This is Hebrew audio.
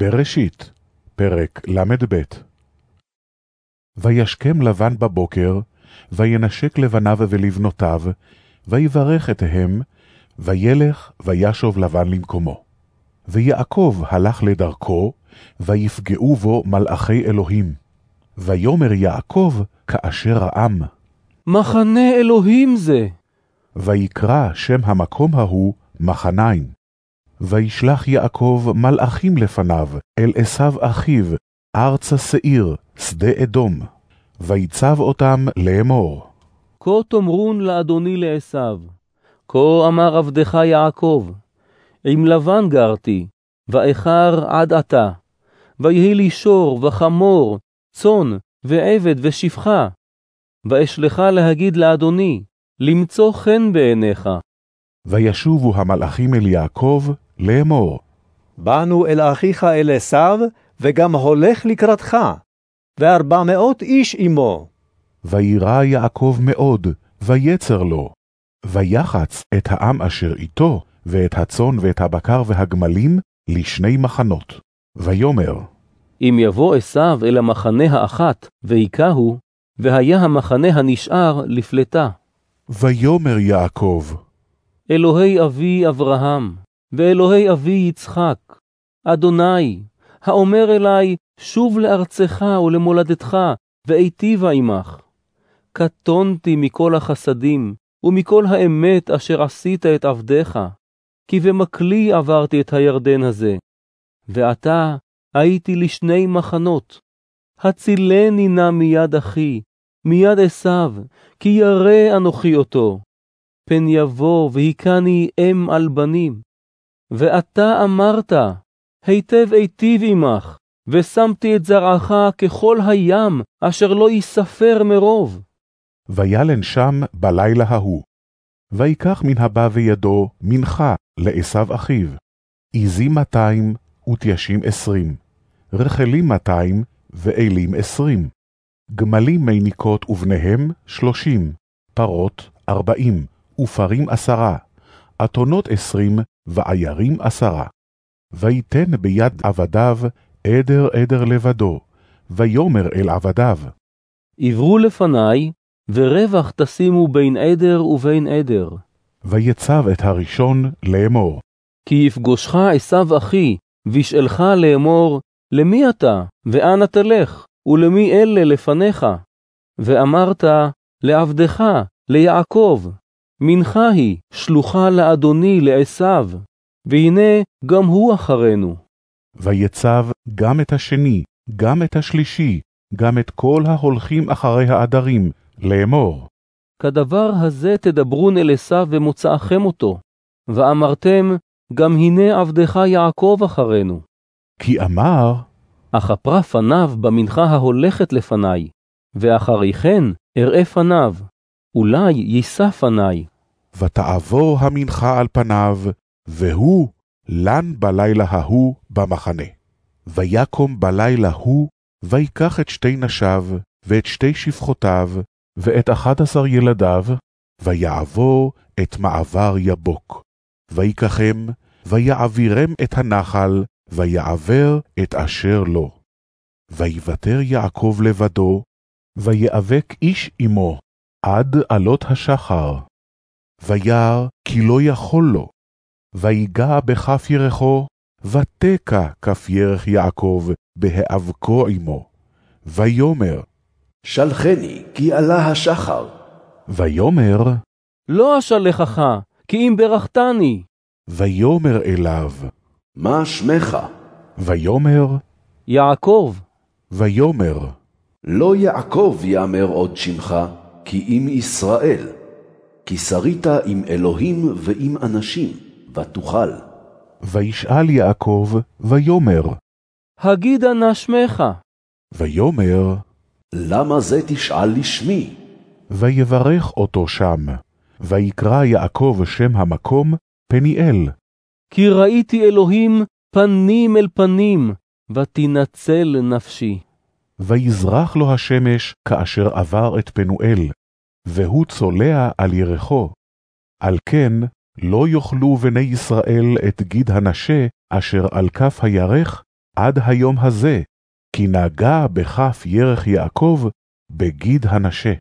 בראשית, פרק ל"ב. וישכם לבן בבוקר, וינשק לבניו ולבנותיו, ויברך אתהם, וילך וישוב לבן למקומו. ויעקב הלך לדרכו, ויפגעו בו מלאכי אלוהים. ויאמר יעקב כאשר העם. מחנה אלוהים זה. ויקרא שם המקום ההוא מחניים. וישלח יעקב מלאכים לפניו אל עשיו אחיו, ארצה שעיר, שדה אדום. ויצב אותם לאמור. כה תאמרון לאדוני לעשיו, כה אמר עבדך יעקב, עם לבן גרתי, ואיכר עד עתה, ויהי לי שור וחמור, צאן ועבד ושפחה. ואשלך להגיד לאדוני, למצוא חן בעיניך. וישובו המלאכים אל יעקב לאמור. באנו אל אחיך אל עשיו, וגם הולך לקראתך, וארבע מאות איש עמו. וירא יעקב מאוד, ויצר לו. ויחץ את העם אשר איתו, ואת הצאן ואת הבקר והגמלים, לשני מחנות. ויאמר, אם יבוא עשיו אל המחנה האחת, והיכהו, והיה המחנה הנשאר לפלטה. ויאמר יעקב, אלוהי אבי אברהם, ואלוהי אבי יצחק, אדוני, האומר אלי, שוב לארצך ולמולדתך, ואיטיבה עמך. קטונתי מכל החסדים, ומכל האמת אשר עשית את עבדיך, כי במקלי עברתי את הירדן הזה. ועתה הייתי לשני מחנות. הצילני נא מיד אחי, מיד עשיו, כי ירא אנוכי אותו. פן יבוא והיכני אם על בנים. ואתה אמרת, היטב היטיב עמך, ושמתי את זרעך ככל הים, אשר לא ייספר מרוב. וילן שם בלילה ההוא. ויקח מן הבא בידו מנחה לעשו אחיו, עזים מאתיים ותיישים עשרים, רחלים מאתיים ואלים עשרים, גמלים מיניקות ובניהם שלושים, פרות ארבעים, ופרים עשרה, אתונות עשרים, ועיירים עשרה. ויתן ביד עבדיו עדר עדר לבדו, ויאמר אל עבדיו. עברו לפניי, ורווח תשימו בין עדר ובין עדר. ויצב את הראשון לאמור. כי יפגושך עשיו אחי, וישאלך לאמור, למי אתה, ואנה תלך, ולמי אלה לפניך? ואמרת, לעבדך, ליעקב, מנחה היא, שלוחה לאדוני לעשיו, והנה גם הוא אחרינו. ויצב גם את השני, גם את השלישי, גם את כל ההולכים אחרי העדרים, לאמור. כדבר הזה תדברון אל עשיו ומוצאכם אותו, ואמרתם, גם הנה עבדך יעקב אחרינו. כי אמר, אכפרה פניו במנחה ההולכת לפניי, ואחרי כן אראה פניו, אולי יישא פניי. ותעבור המנחה על פניו, והוא לן בלילה ההוא במחנה. ויקום בלילה הוא, ויקח את שתי נשיו, ואת שתי שפחותיו, ואת אחד עשר ילדיו, ויעבור את מעבר יבוק. ויקחם, ויעבירם את הנחל, ויעבר את אשר לו. ויוותר יעקב לבדו, ויאבק איש עמו, עד עלות השחר. וירא כי לא יכול לו, ויגע בכף ירחו, ותקע כף ירך יעקב בהיאבקו עמו. ויאמר, שלחני, כי עלה השחר. ויאמר, לא אשלחך, כי אם ברכתני. ויאמר אליו, מה שמך? ויאמר, יעקב, ויאמר, לא יעקב יאמר עוד שמך, כי אם ישראל. כי שרית עם אלוהים ועם אנשים, ותוכל. וישאל יעקב, ויאמר, הגידה נא שמך. ויאמר, למה זה תשאל לשמי? ויברך אותו שם, ויקרא יעקב שם המקום פניאל. כי ראיתי אלוהים פנים אל פנים, ותנצל נפשי. ויזרח לו השמש כאשר עבר את פנואל, והוא צולע על ירחו. על כן לא יאכלו בני ישראל את גיד הנשה אשר על כף הירך, עד היום הזה, כי נגע בכף ירך יעקב בגיד הנשה.